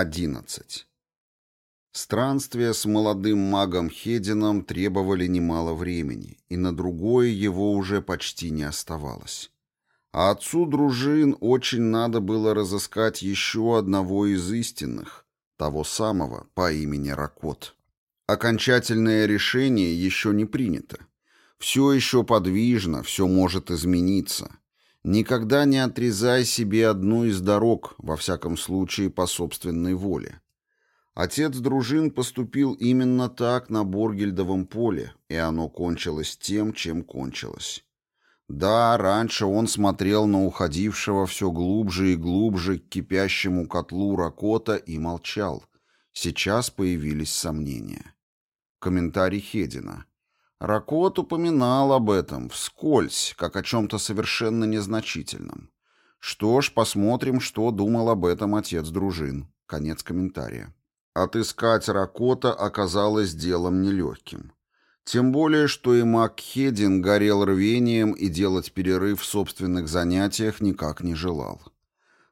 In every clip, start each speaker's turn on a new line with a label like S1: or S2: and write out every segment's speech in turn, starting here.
S1: 11. Странствия с молодым магом Хедином требовали немало времени, и на другое его уже почти не оставалось. А отцу дружин очень надо было разыскать еще одного из истинных, того самого по имени Ракот. Окончательное решение еще не принято. Все еще подвижно, все может измениться. Никогда не отрезай себе одну из дорог, во всяком случае по собственной воле. Отец дружин поступил именно так на Боргельдовом поле, и оно кончилось тем, чем кончилось. Да, раньше он смотрел на уходившего все глубже и глубже к кипящему котлу Ракота и молчал. Сейчас появились сомнения. Комментарий Хедина. Ракот упоминал об этом вскользь, как о чем-то совершенно незначительном. Что ж, посмотрим, что думал об этом отец дружин. Конец комментария. Отыскать Ракота оказалось делом нелегким. Тем более, что и Макхедин горел рвением и делать перерыв в собственных занятиях никак не желал.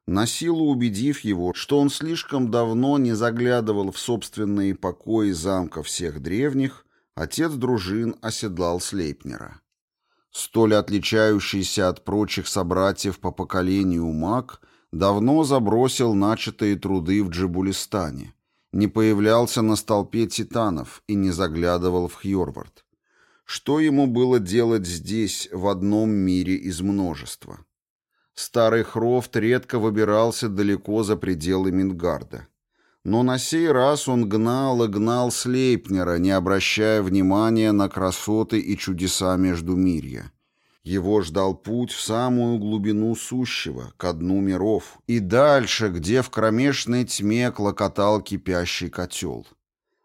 S1: На силу убедив его, что он слишком давно не заглядывал в собственные покои замка всех древних, отец дружин оседлал Слейпнера. Столь отличающийся от прочих собратьев по поколению маг давно забросил начатые труды в Джибулистане – не появлялся на столпе титанов и не заглядывал в Хьорвард. Что ему было делать здесь, в одном мире из множества? Старый Хрофт редко выбирался далеко за пределы Мингарда. Но на сей раз он гнал и гнал Слейпнера, не обращая внимания на красоты и чудеса Междумирья. Его ждал путь в самую глубину сущего, ко дну миров, и дальше, где в кромешной тьме клокотал кипящий котел.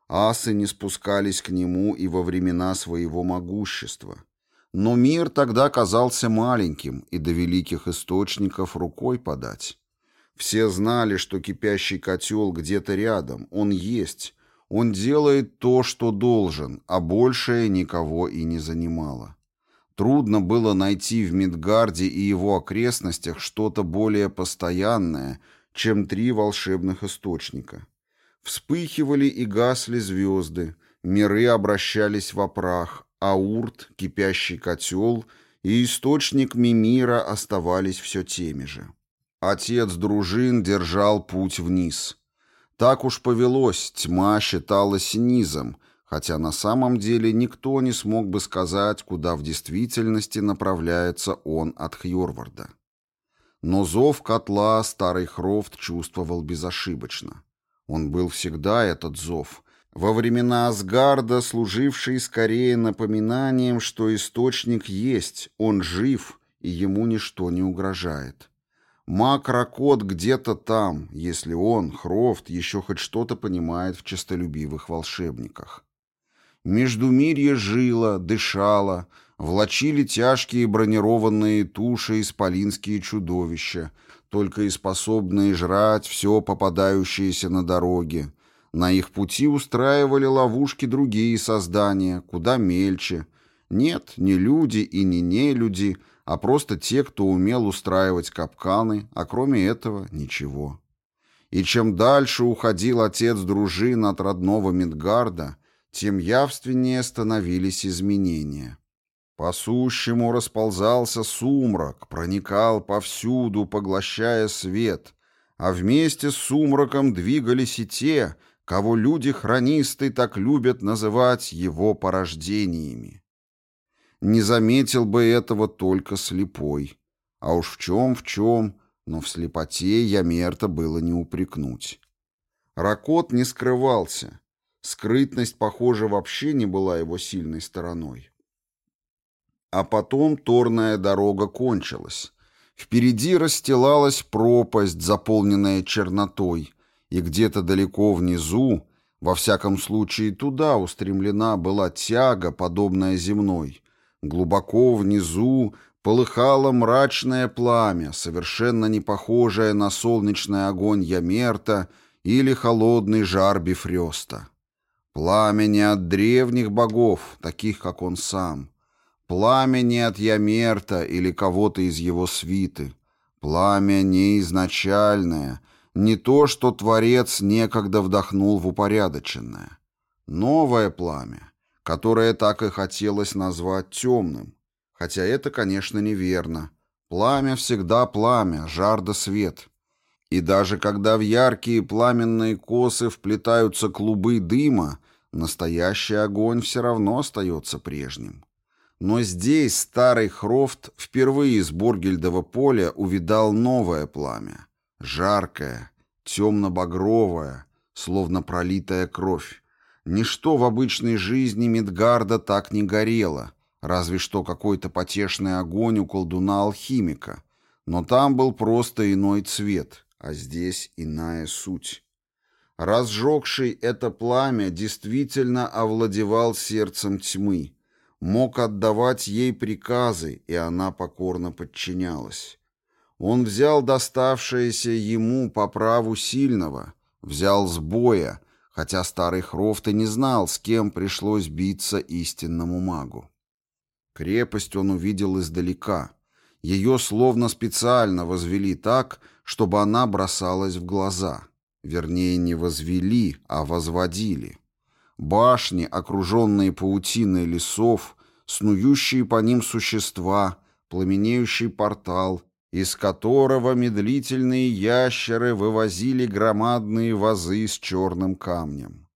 S1: Асы не спускались к нему и во времена своего могущества. Но мир тогда казался маленьким, и до великих источников рукой подать. Все знали, что кипящий котел где-то рядом, он есть, он делает то, что должен, а большее никого и не занимало. Трудно было найти в Мидгарде и его окрестностях что-то более постоянное, чем три волшебных источника. Вспыхивали и гасли звезды, миры обращались в прах, а урт, кипящий котел и источник Мимира оставались все теми же. Отец дружин держал путь вниз. Так уж повелось, тьма считалась низом — хотя на самом деле никто не смог бы сказать, куда в действительности направляется он от Хьорварда. Но зов котла старый Хрофт чувствовал безошибочно. Он был всегда этот зов, во времена Асгарда служивший скорее напоминанием, что источник есть, он жив, и ему ничто не угрожает. Маг Ракот где-то там, если он, Хрофт, еще хоть что-то понимает в честолюбивых волшебниках. Междумирье жило, дышало, влачили тяжкие бронированные туши исполинские чудовища, только и способные жрать все попадающееся на дороге. На их пути устраивали ловушки другие создания, куда мельче. Нет, не люди и не нелюди, а просто те, кто умел устраивать капканы, а кроме этого ничего. И чем дальше уходил отец дружин от родного Мидгарда, тем явственнее становились изменения. По сущему расползался сумрак, проникал повсюду, поглощая свет, а вместе с сумраком двигались и те, кого люди-хронисты так любят называть его порождениями. Не заметил бы этого только слепой. А уж в чем, в чем, но в слепоте Ямерта было не упрекнуть. Ракот не скрывался — Скрытность, похоже, вообще не была его сильной стороной. А потом торная дорога кончилась. Впереди расстилалась пропасть, заполненная чернотой, и где-то далеко внизу, во всяком случае туда устремлена была тяга, подобная земной. Глубоко внизу полыхало мрачное пламя, совершенно не похожее на солнечный огонь Ямерта или холодный жар Бифрёста. Пламя не от древних богов, таких, как он сам. Пламя не от Ямерта или кого-то из его свиты. Пламя не изначальное, Не то, что Творец некогда вдохнул в упорядоченное. Новое пламя, которое так и хотелось назвать темным. Хотя это, конечно, неверно. Пламя всегда пламя, жар да свет. И даже когда в яркие пламенные косы вплетаются клубы дыма, настоящий огонь все равно остается прежним. Но здесь старый Хрофт впервые из Боргельдова поля увидал новое пламя. Жаркое, темно-багровое, словно пролитая кровь. Ничто в обычной жизни Мидгарда так не горело, разве что какой-то потешный огонь у колдуна-алхимика. Но там был просто иной цвет, а здесь иная суть. Разжегший это пламя действительно овладевал сердцем тьмы, мог отдавать ей приказы, и она покорно подчинялась. Он взял доставшееся ему по праву сильного, взял с боя, хотя старый Хрофт и не знал, с кем пришлось биться истинному магу. Крепость он увидел издалека. Ее словно специально возвели так, чтобы она бросалась в глаза. Вернее, не возвели, а возводили. Башни, окруженные паутиной лесов, снующие по ним существа, пламенеющий портал, из которого медлительные ящеры вывозили громадные вазы с черным камнем.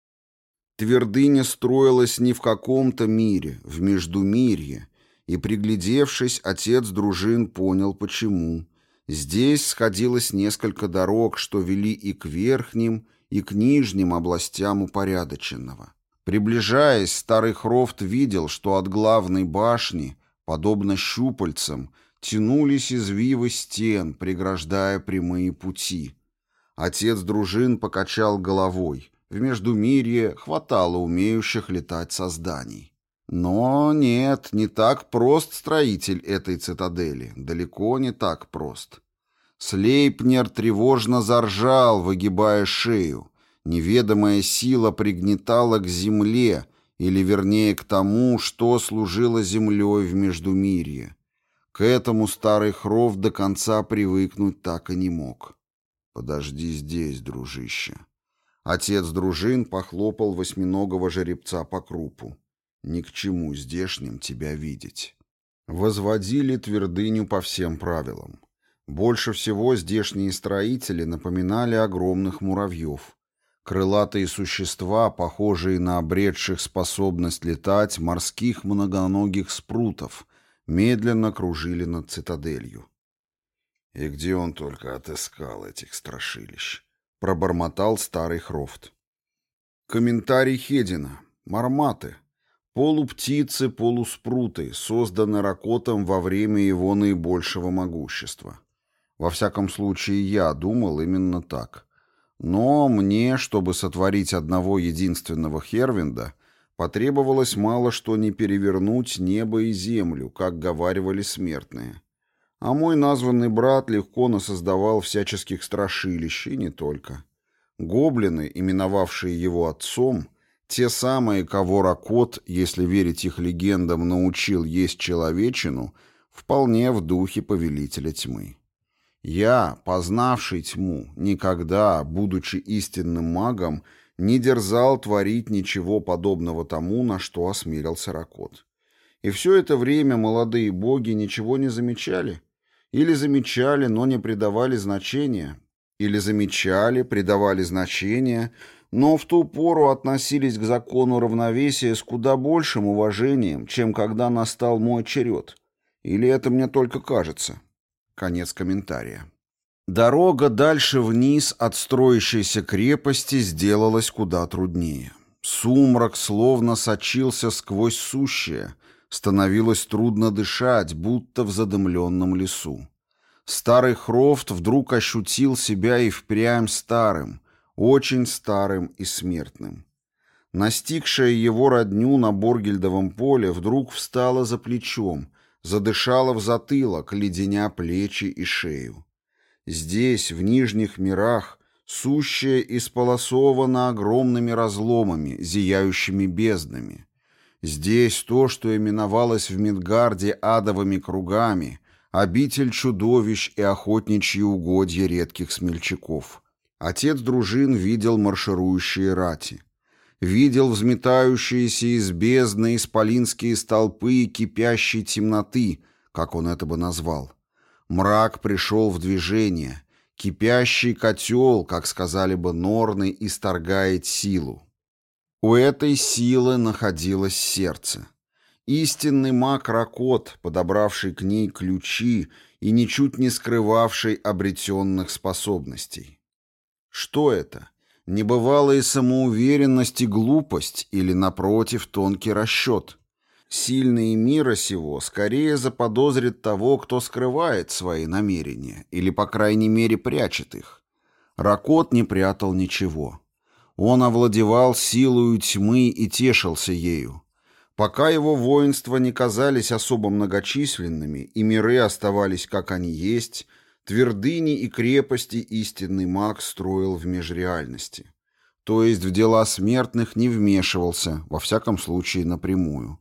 S1: Твердыня строилась не в каком-то мире, в Междумирье, и, приглядевшись, отец дружин понял, почему. Здесь сходилось несколько дорог, что вели и к верхним, и к нижним областям упорядоченного. Приближаясь, старый Хрофт видел, что от главной башни, подобно щупальцам, тянулись извивы стен, преграждая прямые пути. Отец дружин покачал головой. В Междумирье хватало умеющих летать созданий. Но нет, не так прост строитель этой цитадели, далеко не так прост. Слейпнер тревожно заржал, выгибая шею. Неведомая сила пригнетала к земле, или вернее к тому, что служило землей в Междумирье. К этому старый Хров до конца привыкнуть так и не мог. «Подожди здесь, дружище». Отец дружин похлопал восьминогого жеребца по крупу. «Ни к чему здешним тебя видеть». Возводили твердыню по всем правилам. Больше всего здешние строители напоминали огромных муравьев, Крылатые существа, похожие на обретших способность летать морских многоногих спрутов, медленно кружили над цитаделью. «И где он только отыскал этих страшилищ?» — пробормотал старый Хрофт. Комментарий Хедина. Марматы. Полуптицы, полуспруты, созданы Ракотом во время его наибольшего могущества. Во всяком случае, я думал именно так. Но мне, чтобы сотворить одного единственного Хервинда, потребовалось мало что не перевернуть небо и землю, как говаривали смертные. А мой названный брат легко насоздавал всяческих страшилищ, и не только. Гоблины, именовавшие его отцом, те самые, кого Ракот, если верить их легендам, научил есть человечину, вполне в духе повелителя тьмы. Я, познавший тьму, никогда, будучи истинным магом, не дерзал творить ничего подобного тому, на что осмелился Ракот. И все это время молодые боги ничего не замечали. Или замечали, но не придавали значения. Или замечали, придавали значения, но в ту пору относились к закону равновесия с куда большим уважением, чем когда настал мой черед. Или это мне только кажется?» Конец комментария. Дорога дальше вниз от строящейся крепости сделалась куда труднее. Сумрак словно сочился сквозь сущее, становилось трудно дышать, будто в задымленном лесу. Старый Хрофт вдруг ощутил себя и впрямь старым, очень старым и смертным. Настигшая его родню на Боргельдовом поле вдруг встала за плечом, задышала в затылок, леденя плечи и шею. Здесь, в нижних мирах, сущее исполосовано огромными разломами, зияющими безднами. Здесь то, что именовалось в Мидгарде адовыми кругами, обитель чудовищ и охотничьи угодья редких смельчаков. Отец дружин видел марширующие рати. Видел взметающиеся из бездны исполинские столпы кипящей темноты, как он это бы назвал. Мрак пришел в движение. Кипящий котел, как сказали бы норны, исторгает силу. У этой силы находилось сердце. Истинный маг Ракот, подобравший к ней ключи и ничуть не скрывавший обретенных способностей. Что это? Небывалая самоуверенность и глупость или, напротив, тонкий расчет? Сильные мира сего скорее заподозрит того, кто скрывает свои намерения, или, по крайней мере, прячет их. Ракот не прятал ничего. Он овладевал силою тьмы и тешился ею. Пока его воинства не казались особо многочисленными, и миры оставались как они есть, твердыни и крепости истинный маг строил в межреальности. То есть в дела смертных не вмешивался, во всяком случае напрямую.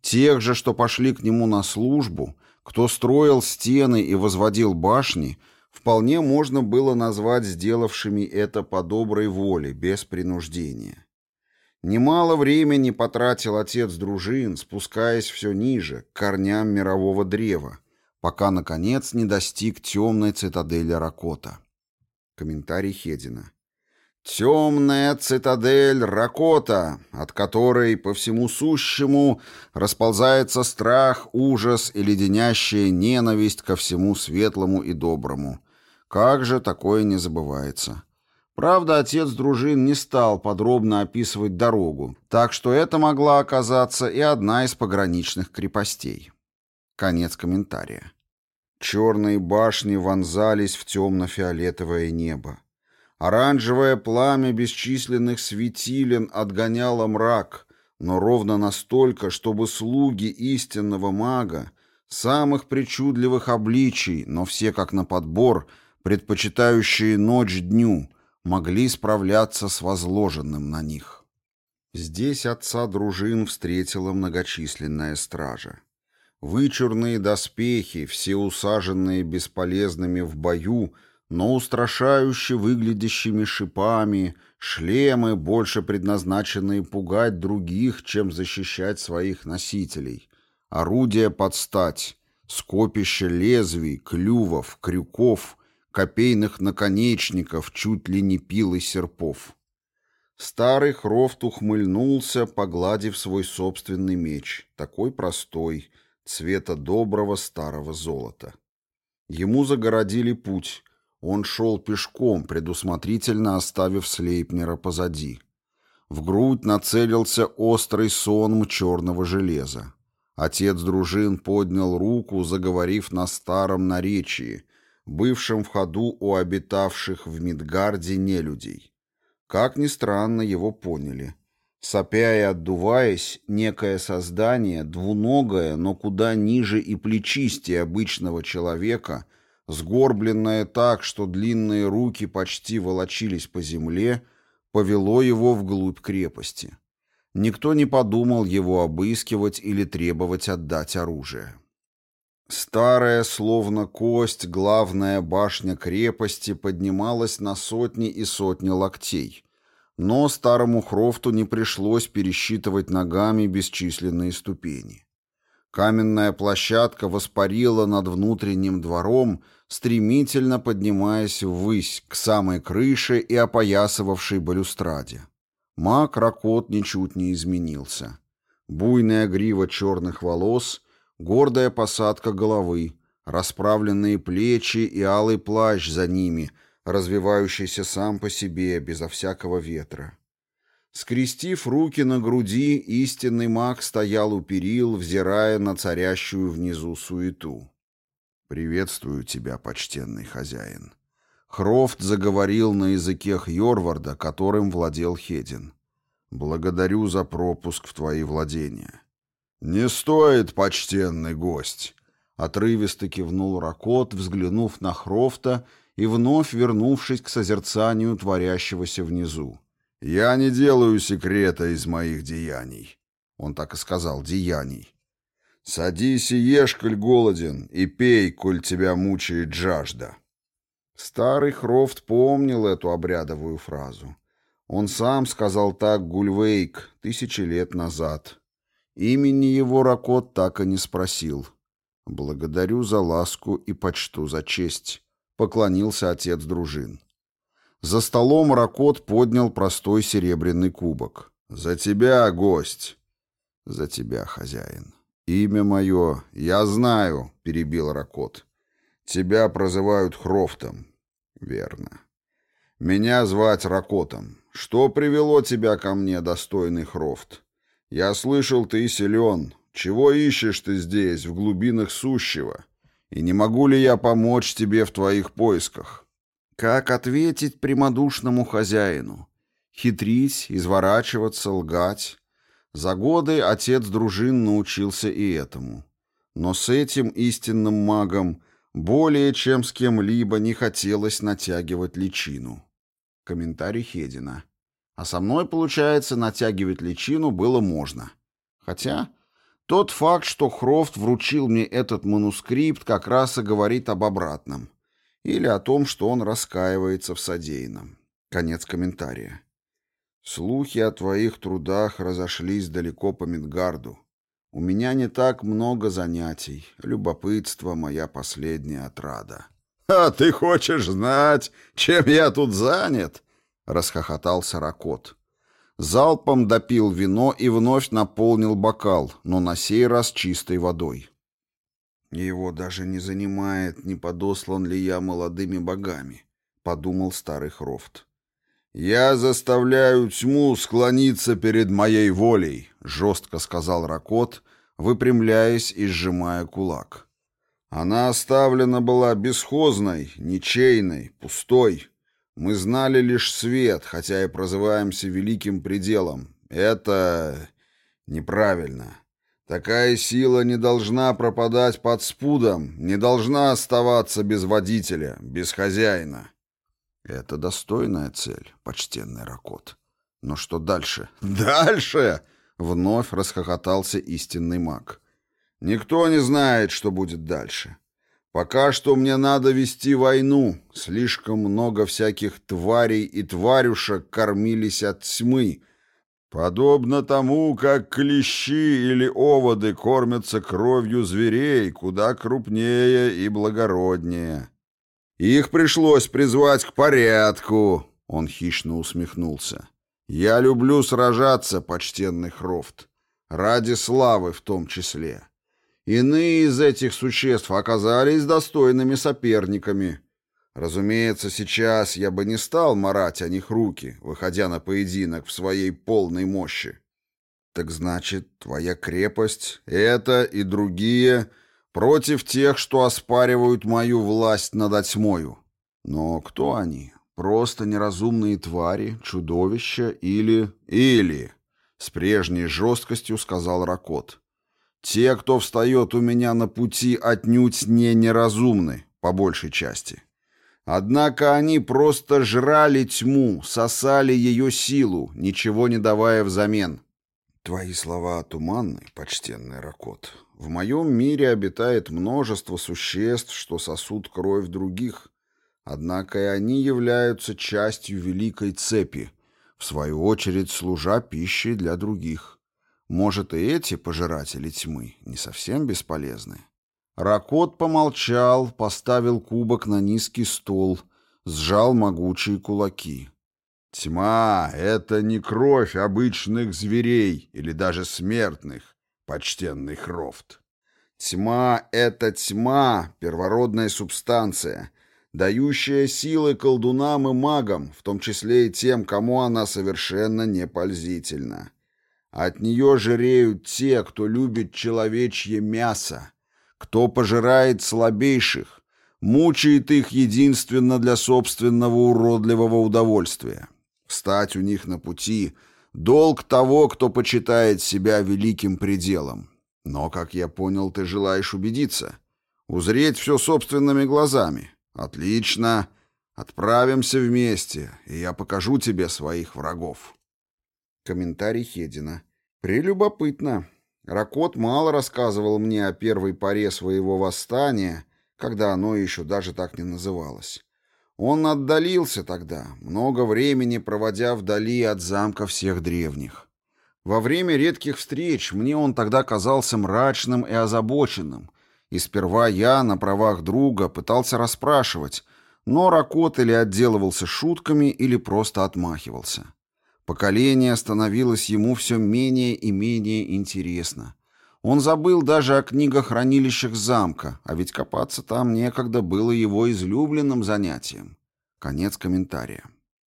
S1: Тех же, что пошли к нему на службу, кто строил стены и возводил башни – вполне можно было назвать сделавшими это по доброй воле, без принуждения. Немало времени потратил отец дружин, спускаясь все ниже, к корням мирового древа, пока, наконец, не достиг темной цитадели Ракота. Комментарий Хедина. «Темная цитадель Ракота, от которой по всему сущему расползается страх, ужас и леденящая ненависть ко всему светлому и доброму, как же такое не забывается? Правда, отец дружин не стал подробно описывать дорогу, так что это могла оказаться и одна из пограничных крепостей. Конец комментария. Черные башни вонзались в темно-фиолетовое небо. Оранжевое пламя бесчисленных светилен отгоняло мрак, но ровно настолько, чтобы слуги истинного мага, самых причудливых обличий, но все как на подбор — предпочитающие ночь дню, могли справляться с возложенным на них. Здесь отца дружин встретила многочисленная стража. Вычурные доспехи, все усаженные бесполезными в бою, но устрашающе выглядящими шипами, шлемы, больше предназначенные пугать других, чем защищать своих носителей, орудия под стать, скопище лезвий, клювов, крюков, копейных наконечников, чуть ли не пил и серпов. Старый Хрофт ухмыльнулся, погладив свой собственный меч, такой простой, цвета доброго старого золота. Ему загородили путь. Он шел пешком, предусмотрительно оставив Слейпнера позади. В грудь нацелился острый сонм черного железа. Отец дружин поднял руку, заговорив на старом наречии, бывшем в ходу у обитавших в Мидгарде нелюдей. Как ни странно, его поняли. Сопя и отдуваясь, некое создание, двуногое, но куда ниже и плечистее обычного человека, сгорбленное так, что длинные руки почти волочились по земле, повело его вглубь крепости. Никто не подумал его обыскивать или требовать отдать оружие. Старая, словно кость, главная башня крепости поднималась на сотни и сотни локтей. Но старому Хрофту не пришлось пересчитывать ногами бесчисленные ступени. Каменная площадка воспарила над внутренним двором, стремительно поднимаясь ввысь к самой крыше и опоясывавшей балюстраде. Маг Ракот ничуть не изменился. Буйная грива черных волос — гордая посадка головы, расправленные плечи и алый плащ за ними, развивающийся сам по себе, безо всякого ветра. Скрестив руки на груди, истинный маг стоял у перил, взирая на царящую внизу суету. «Приветствую тебя, почтенный хозяин». Хрофт заговорил на языке Хьорварда, которым владел Хедин. «Благодарю за пропуск в твои владения. «Не стоит, почтенный гость!» Отрывисто кивнул Ракот, взглянув на Хрофта и вновь вернувшись к созерцанию творящегося внизу. «Я не делаю секрета из моих деяний». Он так и сказал «деяний». «Садись и ешь, коль голоден, и пей, коль тебя мучает жажда». Старый Хрофт помнил эту обрядовую фразу. Он сам сказал так Гульвейк тысячи лет назад. Имени его Ракот так и не спросил. «Благодарю за ласку и почту за честь», — поклонился отец дружин. За столом Ракот поднял простой серебряный кубок. «За тебя, гость!» «За тебя, хозяин!» «Имя мое я знаю», — перебил Ракот. «Тебя прозывают Хрофтом». «Верно. Меня звать Ракотом. Что привело тебя ко мне, достойный Хрофт? Я слышал, ты силен. Чего ищешь ты здесь, в глубинах сущего? И не могу ли я помочь тебе в твоих поисках?» Как ответить прямодушному хозяину? Хитрить, изворачиваться, лгать? За годы отец дружин научился и этому. Но с этим истинным магом более чем с кем-либо не хотелось натягивать личину. Комментарий Хедина. А со мной, получается, натягивать личину было можно. Хотя тот факт, что Хрофт вручил мне этот манускрипт, как раз и говорит об обратном. Или о том, что он раскаивается в содеянном. Конец комментария. Слухи о твоих трудах разошлись далеко по Мидгарду. У меня не так много занятий. Любопытство — моя последняя отрада. — А ты хочешь знать, чем я тут занят? — расхохотался Ракот. Залпом допил вино и вновь наполнил бокал, но на сей раз чистой водой. Его даже не занимает, не подослан ли я молодыми богами, — подумал старый Хрофт. «Я заставляю тьму склониться перед моей волей», — жестко сказал Ракот, выпрямляясь и сжимая кулак. «Она оставлена была бесхозной, ничейной, пустой. Мы знали лишь свет, хотя и прозываемся великим пределом. Это неправильно. Такая сила не должна пропадать под спудом, не должна оставаться без водителя, без хозяина». Это достойная цель, почтенный Ракот. Но что дальше? Дальше! Вновь расхохотался истинный маг. Никто не знает, что будет дальше. Пока что мне надо вести войну. Слишком много всяких тварей и тварюшек кормились от тьмы, подобно тому, как клещи или оводы кормятся кровью зверей, куда крупнее и благороднее. Их пришлось призвать к порядку, он хищно усмехнулся. Я люблю сражаться, почтенный Хрофт, ради славы в том числе. Иные из этих существ оказались достойными соперниками. Разумеется, сейчас я бы не стал марать о них руки, выходя на поединок в своей полной мощи. Так значит, твоя крепость, это и другие Против тех, что оспаривают мою власть над тьмою. Но кто они? Просто неразумные твари, чудовища или... Или... С прежней жесткостью сказал Ракот. Те, кто встает у меня на пути, отнюдь не неразумны, по большей части. Однако они просто жрали тьму, сосали ее силу, ничего не давая взамен. Твои слова туманны, почтенный Ракот. В моем мире обитает множество существ, что сосут кровь других, однако и они являются частью великой цепи, в свою очередь служа пищей для других. Может, и эти пожиратели тьмы не совсем бесполезны? Ракот помолчал, поставил кубок на низкий стол, сжал могучие кулаки. Тьма — это не кровь обычных зверей или даже смертных, почтенный Хрофт. Тьма — это тьма, первородная субстанция, дающая силы колдунам и магам, в том числе и тем, кому она совершенно не пользительна. От нее жиреют те, кто любит человечье мясо, кто пожирает слабейших, мучает их единственно для собственного уродливого удовольствия. Встать у них на пути — Долг того, кто почитает себя великим пределом. Но, как я понял, ты желаешь убедиться. Узреть все собственными глазами. Отлично. Отправимся вместе, и я покажу тебе своих врагов. Комментарий Хедина. Прелюбопытно. Ракот мало рассказывал мне о первой паре своего восстания, когда оно еще даже так не называлось. Он отдалился тогда, много времени проводя вдали от замка всех древних. Во время редких встреч мне он тогда казался мрачным и озабоченным, и сперва я на правах друга пытался расспрашивать, но Ракот или отделывался шутками, или просто отмахивался. Поколение становилось ему все менее и менее интересно. Он забыл даже о книгохранилищах замка, а ведь копаться там некогда было его излюбленным занятием. Конец комментария.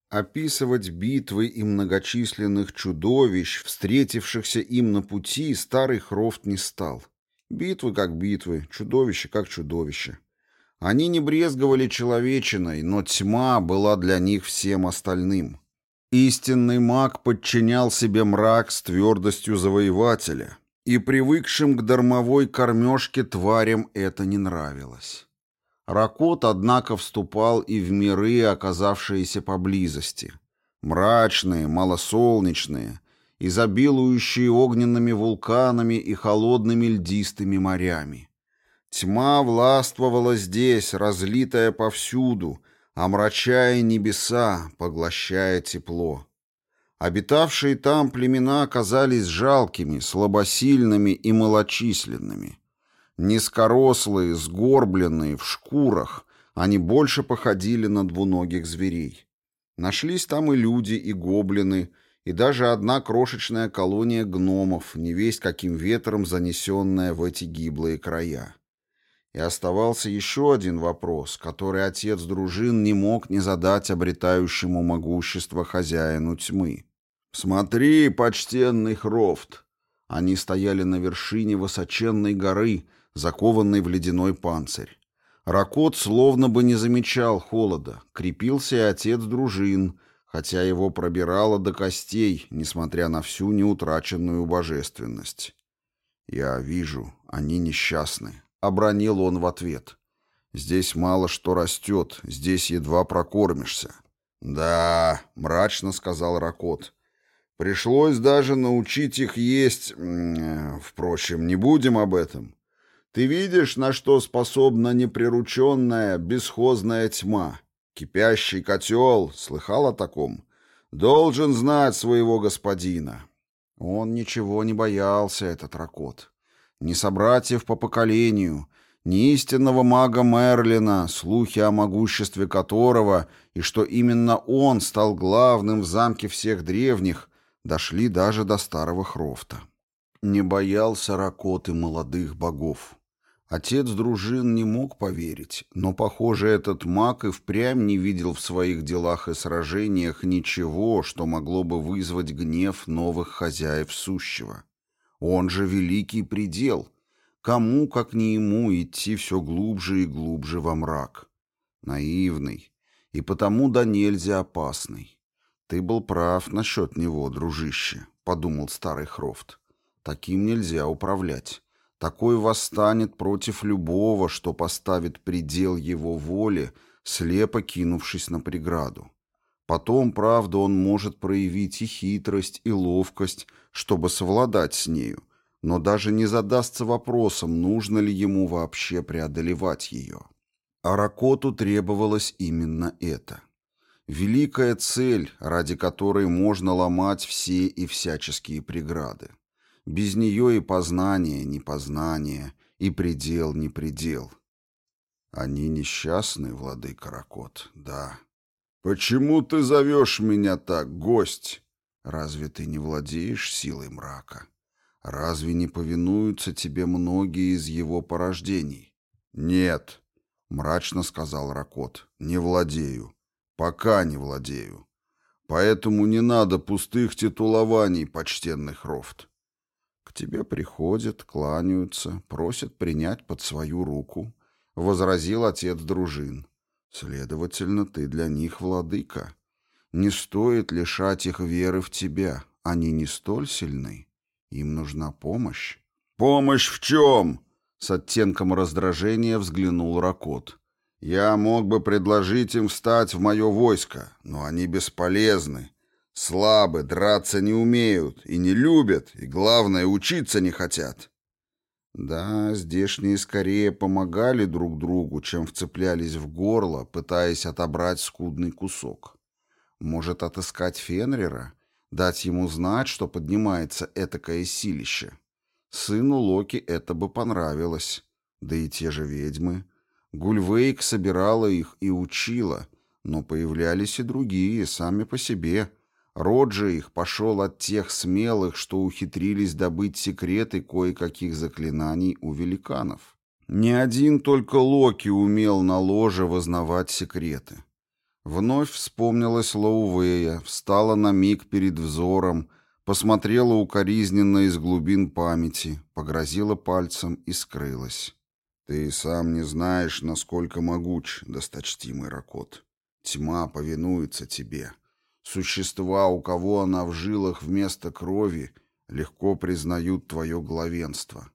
S1: Описывать битвы и многочисленных чудовищ, встретившихся им на пути, старый Хрофт не стал. Битвы как битвы, чудовища как чудовища. Они не брезговали человечиной, но тьма была для них всем остальным. Истинный маг подчинял себе мрак с твердостью завоевателя, и привыкшим к дармовой кормежке тварям это не нравилось. Ракот, однако, вступал и в миры, оказавшиеся поблизости. Мрачные, малосолнечные, изобилующие огненными вулканами и холодными льдистыми морями. Тьма властвовала здесь, разлитая повсюду, омрачая небеса, поглощая тепло. Обитавшие там племена оказались жалкими, слабосильными и малочисленными. Низкорослые, сгорбленные, в шкурах, они больше походили на двуногих зверей. Нашлись там и люди, и гоблины, и даже одна крошечная колония гномов, невесть каким ветром занесенная в эти гиблые края. И оставался еще один вопрос, который отец дружин не мог не задать обретающему могущество хозяину тьмы. «Смотри, почтенный Хрофт!» Они стояли на вершине высоченной горы, закованной в ледяной панцирь. Ракот словно бы не замечал холода, крепился и отец дружин, хотя его пробирало до костей, несмотря на всю неутраченную божественность. «Я вижу, они несчастны», — обронил он в ответ. «Здесь мало что растет, здесь едва прокормишься». «Да», — мрачно сказал Ракот, — «пришлось даже научить их есть... Впрочем, не будем об этом. Ты видишь, на что способна неприрученная, бесхозная тьма? Кипящий котел, слыхал о таком? Должен знать своего господина». Он ничего не боялся, этот Ракот ни собратьев по поколению, ни истинного мага Мерлина, слухи о могуществе которого и что именно он стал главным в замке всех древних, дошли даже до старого Хрофта. Не боялся Ракоты молодых богов. Отец дружин не мог поверить, но, похоже, этот маг и впрямь не видел в своих делах и сражениях ничего, что могло бы вызвать гнев новых хозяев сущего. Он же великий предел. Кому, как не ему, идти все глубже и глубже во мрак? Наивный. И потому да нельзя опасный. Ты был прав насчет него, дружище, подумал старый Хрофт. Таким нельзя управлять. Такой восстанет против любого, что поставит предел его воле, слепо кинувшись на преграду. Потом, правда, он может проявить и хитрость, и ловкость, чтобы совладать с нею, но даже не задастся вопросом, нужно ли ему вообще преодолевать ее. Аракоту требовалось именно это. Великая цель, ради которой можно ломать все и всяческие преграды. Без нее и познание не познание, и предел не предел. Они несчастны, владыка Ракот, да. «Почему ты зовешь меня так, гость? Разве ты не владеешь силой мрака? Разве не повинуются тебе многие из его порождений?» «Нет», — мрачно сказал Ракот, — «не владею. Пока не владею. Поэтому не надо пустых титулований, почтенный Хрофт. К тебе приходят, кланяются, просят принять под свою руку», — возразил отец дружин. Следовательно, ты для них владыка. Не стоит лишать их веры в тебя. Они не столь сильны. Им нужна помощь. «Помощь в чем?» С оттенком раздражения взглянул Ракот. «Я мог бы предложить им встать в мое войско, но они бесполезны. Слабы, драться не умеют и не любят, и, главное, учиться не хотят». Да, здешние скорее помогали друг другу, чем вцеплялись в горло, пытаясь отобрать скудный кусок. Может, отыскать Фенрера? Дать ему знать, что поднимается этакое силище? Сыну Локи это бы понравилось. Да и те же ведьмы. Гульвейк собирала их и учила, но появлялись и другие, сами по себе. Род же их пошел от тех смелых, что ухитрились добыть секреты кое-каких заклинаний у великанов. Не один только Локи умел на ложе вознавать секреты. Вновь вспомнилась Лоувея, встала на миг перед взором, посмотрела укоризненно из глубин памяти, погрозила пальцем и скрылась. «Ты сам не знаешь, насколько могуч, досточтимый Ракот. Тьма повинуется тебе. Существа, у кого она в жилах вместо крови, легко признают твое главенство.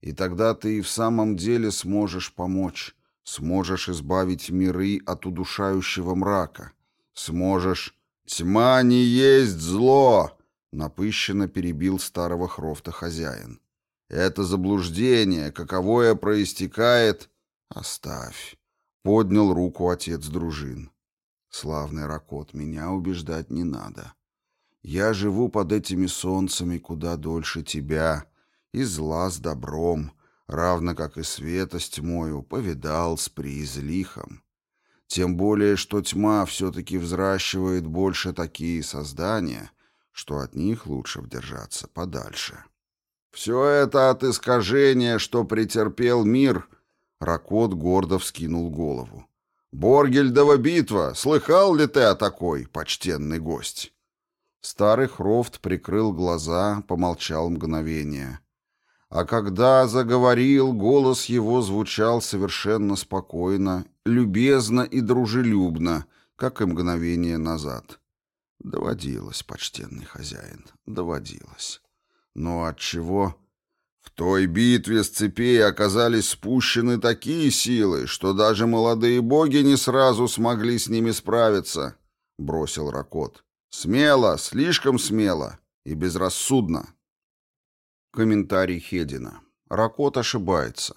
S1: И тогда ты и в самом деле сможешь помочь, Сможешь избавить миры от удушающего мрака. Сможешь... Тьма не есть зло! Напыщенно перебил старого Хрофта хозяин. Это заблуждение, каковое проистекает... Оставь. Поднял руку отец дружин. Славный Ракот, меня убеждать не надо. Я живу под этими солнцами куда дольше тебя, и зла с добром, равно как и света с тьмою, повидал с приизлихом. Тем более, что тьма все-таки взращивает больше такие создания, что от них лучше вдержаться подальше. «Все это от искажения, что претерпел мир», — Ракот гордо вскинул голову. «Боргельдова битва! Слыхал ли ты о такой, почтенный гость?» Старый Хрофт прикрыл глаза, помолчал мгновение. А когда заговорил, голос его звучал совершенно спокойно, любезно и дружелюбно, как и мгновение назад. Доводилось, почтенный хозяин, доводилось. Но от чего? В той битве с цепей оказались спущены такие силы, что даже молодые боги не сразу смогли с ними справиться, бросил Ракот. Смело, слишком смело и безрассудно. Комментарий Хедина. Ракот ошибается.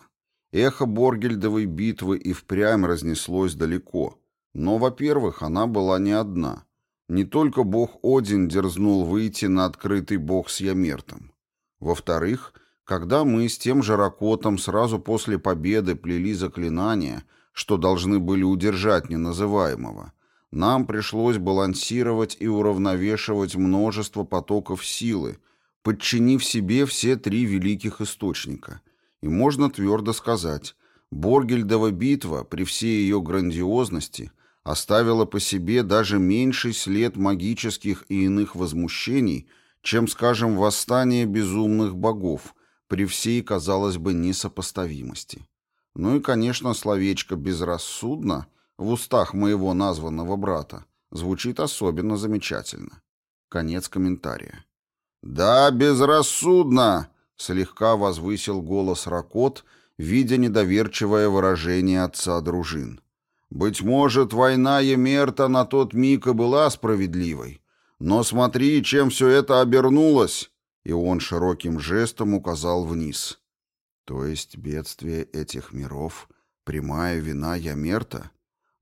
S1: Эхо Боргельдовой битвы и впрямь разнеслось далеко. Но, во-первых, она была не одна. Не только бог Один дерзнул выйти на открытый бог с Ямертом. Во-вторых, когда мы с тем же Ракотом сразу после победы плели заклинания, что должны были удержать неназываемого, нам пришлось балансировать и уравновешивать множество потоков силы, подчинив себе все три великих источника. И можно твердо сказать, Боргельдова битва при всей ее грандиозности оставила по себе даже меньший след магических и иных возмущений, чем, скажем, восстание безумных богов при всей, казалось бы, несопоставимости. Ну и, конечно, словечко «безрассудно» в устах моего названного брата звучит особенно замечательно. Конец комментария. «Да, безрассудно!» — слегка возвысил голос Ракот, видя недоверчивое выражение отца дружин. «Быть может, война Емерта на тот миг и была справедливой. Но смотри, чем все это обернулось!» И он широким жестом указал вниз. «То есть бедствие этих миров — прямая вина Ямерта?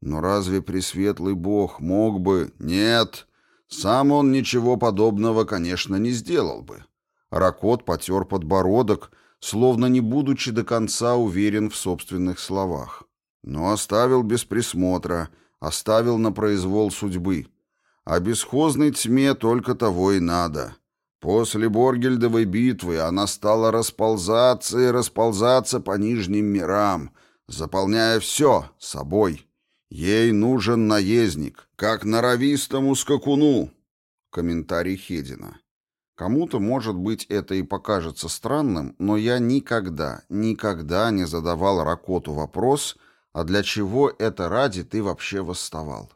S1: Но разве Пресветлый Бог мог бы...» «Нет!» Сам он ничего подобного, конечно, не сделал бы. Ракот потер подбородок, словно не будучи до конца уверен в собственных словах. Но оставил без присмотра, оставил на произвол судьбы. А бесхозной тьме только того и надо. После Боргельдовой битвы она стала расползаться и расползаться по нижним мирам, заполняя все собой. Ей нужен наездник, как норовистому скакуну. Комментарий Хедина. Кому-то, может быть, это и покажется странным, но я никогда, никогда не задавал Ракоту вопрос, а для чего это ради ты вообще восставал.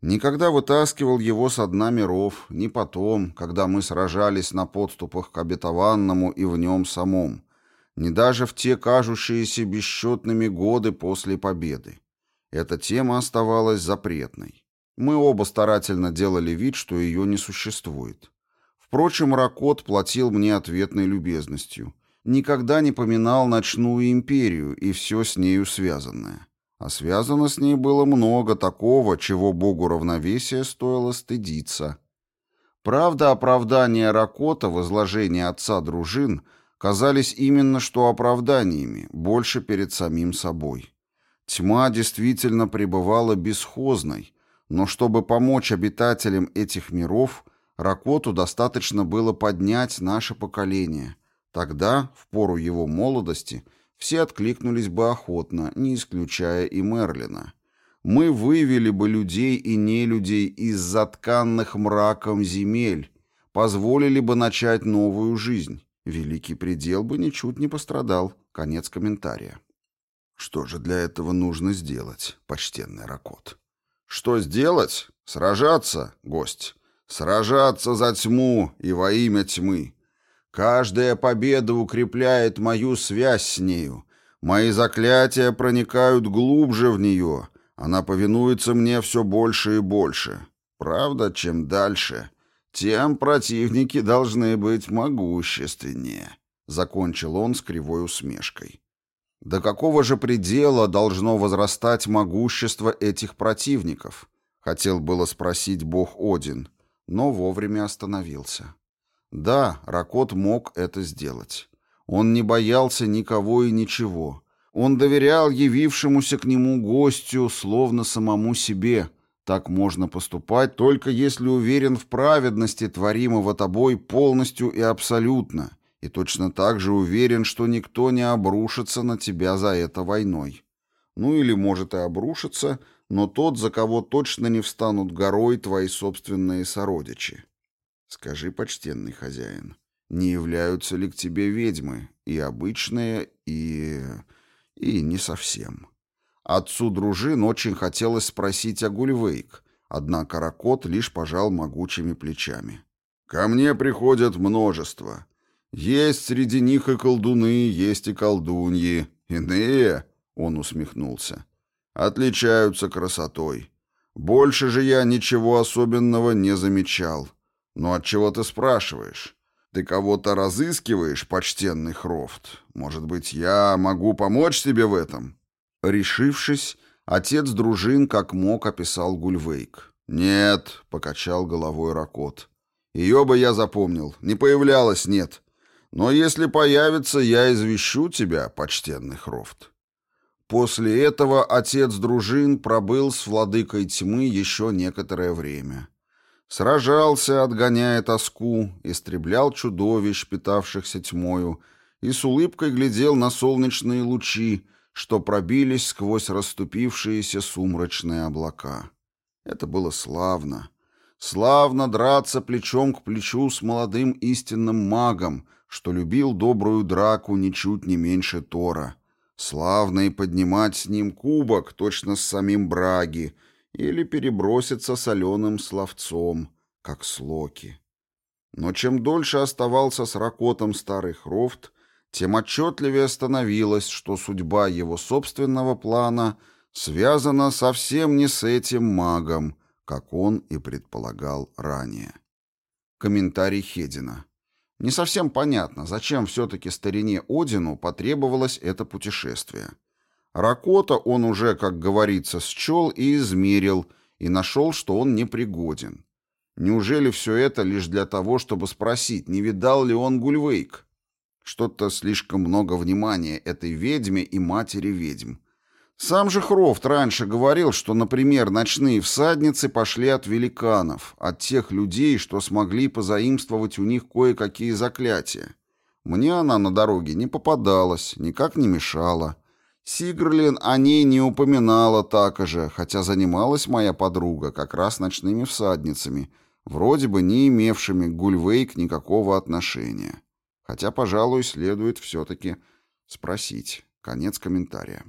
S1: Никогда вытаскивал его со дна миров, ни потом, когда мы сражались на подступах к обетованному и в нем самом, ни даже в те кажущиеся бесчетными годы после победы. Эта тема оставалась запретной. Мы оба старательно делали вид, что ее не существует. Впрочем, Ракот платил мне ответной любезностью. никогда не поминал ночную империю и все с нею связанное. А связано с ней было много такого, чего богу равновесия стоило стыдиться. Правда, оправдания Ракота в изложении отца дружин казались именно что оправданиями, больше перед самим собой. Тьма действительно пребывала бесхозной, но чтобы помочь обитателям этих миров, Ракоту достаточно было поднять наше поколение. Тогда, в пору его молодости, все откликнулись бы охотно, не исключая и Мерлина. Мы вывели бы людей и нелюдей из затканных мраком земель, позволили бы начать новую жизнь. Великий предел бы ничуть не пострадал. Конец комментария. Что же для этого нужно сделать, почтенный Ракот? Что сделать? Сражаться, гость. Сражаться за тьму и во имя тьмы. Каждая победа укрепляет мою связь с нею. Мои заклятия проникают глубже в нее. Она повинуется мне все больше и больше. Правда, чем дальше, тем противники должны быть могущественнее. Закончил он с кривой усмешкой. До какого же предела должно возрастать могущество этих противников? Хотел было спросить бог Один, но вовремя остановился. Да, Ракот мог это сделать. Он не боялся никого и ничего. Он доверял явившемуся к нему гостю, словно самому себе. Так можно поступать, только если уверен в праведности творимого тобой полностью и абсолютно, и точно так же уверен, что никто не обрушится на тебя за это войной. Ну или, может, и обрушится, но тот, за кого точно не встанут горой твои собственные сородичи. Скажи, почтенный хозяин, не являются ли к тебе ведьмы, и обычные, и... и не совсем? Отцу дружин очень хотелось спросить о Гульвейк, однако Ракот лишь пожал могучими плечами. «Ко мне приходят множество. Есть среди них и колдуны, есть и колдуньи. Иные, — он усмехнулся, — отличаются красотой. Больше же я ничего особенного не замечал. Но от чего ты спрашиваешь? Ты кого-то разыскиваешь, почтенный Хрофт? Может быть, я могу помочь тебе в этом?» Решившись, отец дружин как мог описал Гульвейк. «Нет», — покачал головой Ракот. «Ее бы я запомнил. Не появлялась, нет. Но если появится, я извещу тебя, почтенный Хрофт». После этого отец дружин пробыл с владыкой тьмы еще некоторое время. Сражался, отгоняя тоску, истреблял чудовищ, питавшихся тьмою, и с улыбкой глядел на солнечные лучи, что пробились сквозь расступившиеся сумрачные облака. Это было славно. Славно драться плечом к плечу с молодым истинным магом, что любил добрую драку ничуть не меньше Тора. Славно и поднимать с ним кубок, точно с самим Браги, или переброситься соленым словцом, как с Локи. Но чем дольше оставался с Ракотом старый Хрофт, тем отчетливее становилось, что судьба его собственного плана связана совсем не с этим магом, как он и предполагал ранее. Комментарий Хедина. Не совсем понятно, зачем все-таки старине Одину потребовалось это путешествие. Ракота он уже, как говорится, счел и измерил, и нашел, что он непригоден. Неужели все это лишь для того, чтобы спросить, не видал ли он Гульвейк? Что-то слишком много внимания этой ведьме и матери ведьм. Сам же Хрофт раньше говорил, что, например, ночные всадницы пошли от великанов, от тех людей, что смогли позаимствовать у них кое-какие заклятия. Мне она на дороге не попадалась, никак не мешала. Сигрлин о ней не упоминала так же, хотя занималась моя подруга как раз ночными всадницами, вроде бы не имевшими к Гульвейк никакого отношения. Хотя, пожалуй, следует все-таки спросить. Конец комментария.